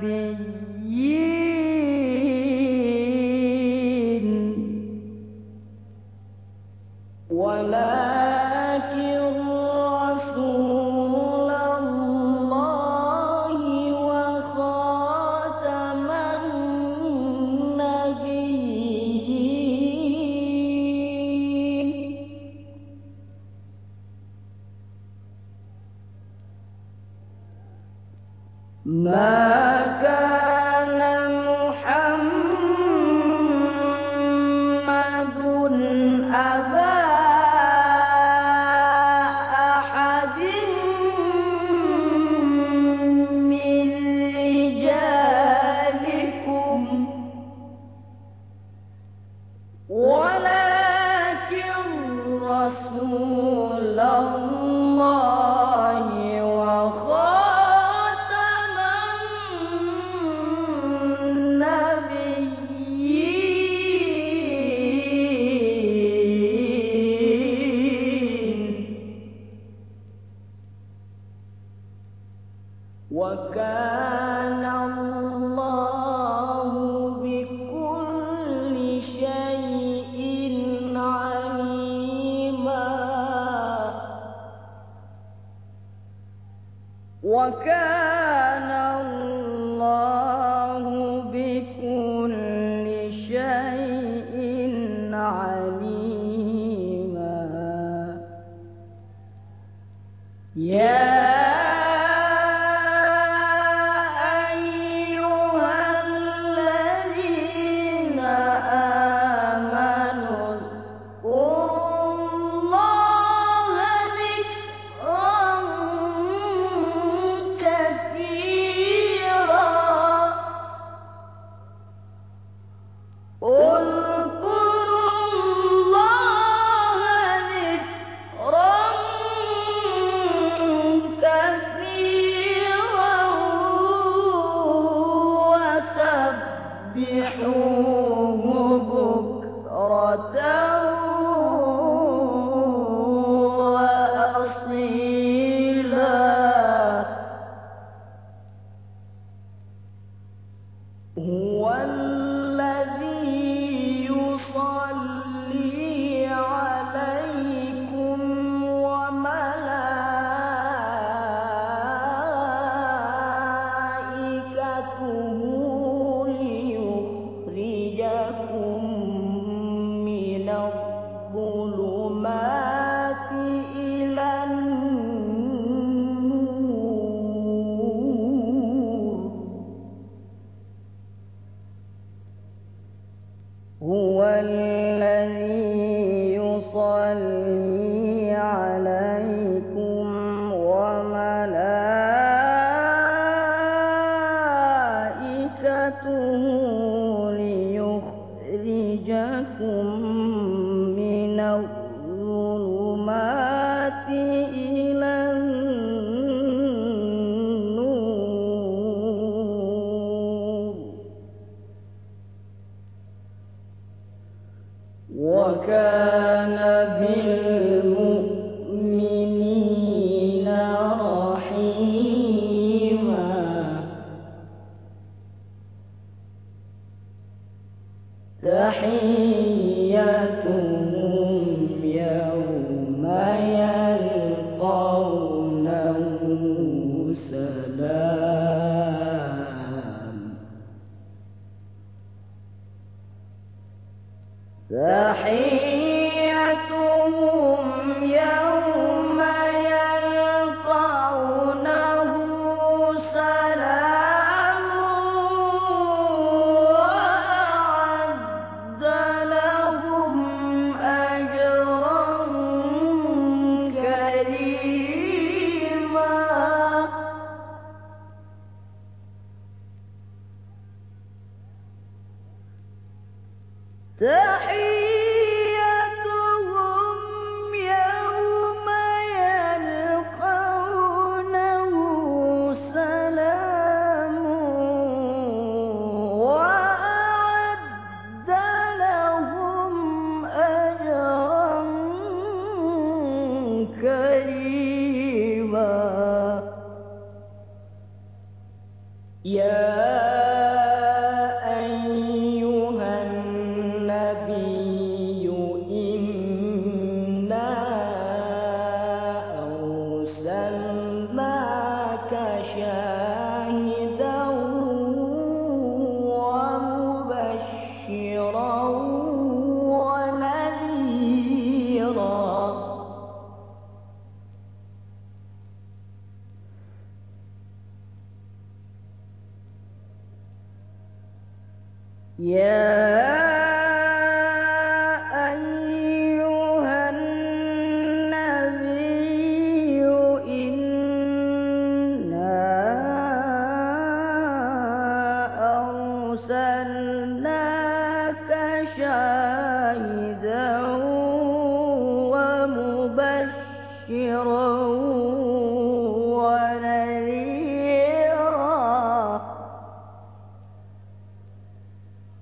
النبيين. ولكن رسول الله وخاتم النبيين. ما وكان تحياتهم يوم يأتون ساحر Yeah.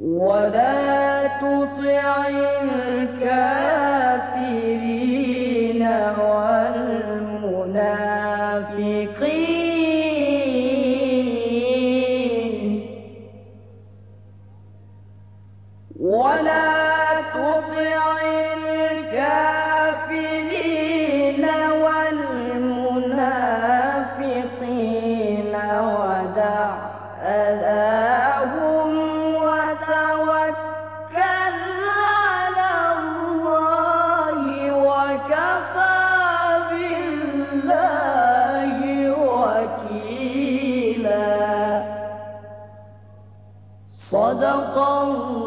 ولا تطع الكافرين والمنافقين ولا تطع صدق الله